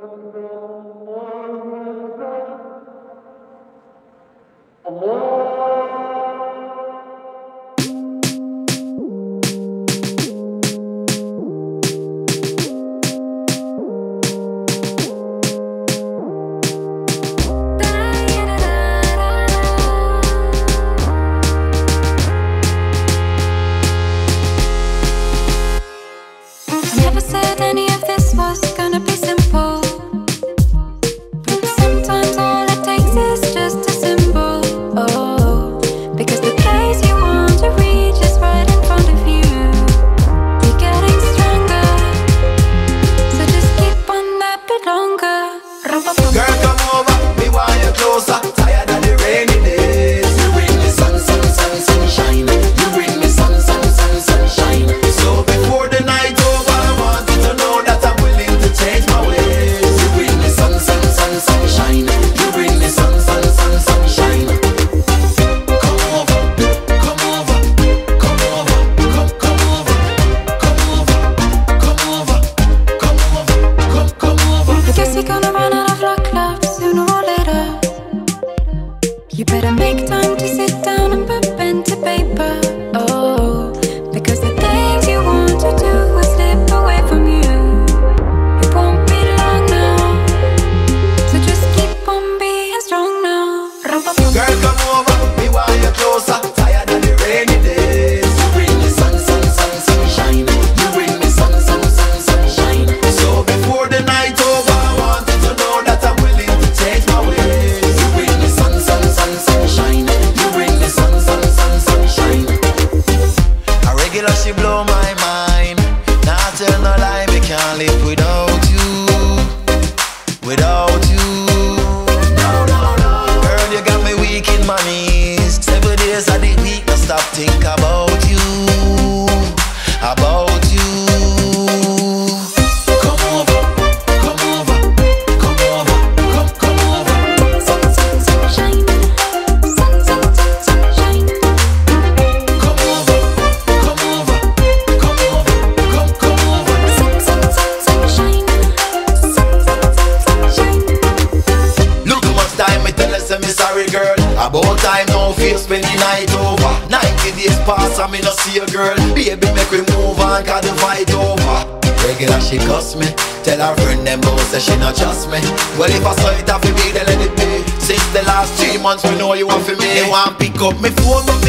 Música el gonna run regular, she blow my mind. Now nah, tell no lie, we can't live without you, without you. No, no, no. Girl, you got me weak in my knees. Seven days of the week, no stop thinking. About time now, face spend the night over. 90 days pass and me no see a girl. Baby, make we move on, got the fight over. Regular she cuss me Tell her friend them both say she not trust me Well if I saw it I fi be then let it be Since the last three months we know you want for me They want pick up me phone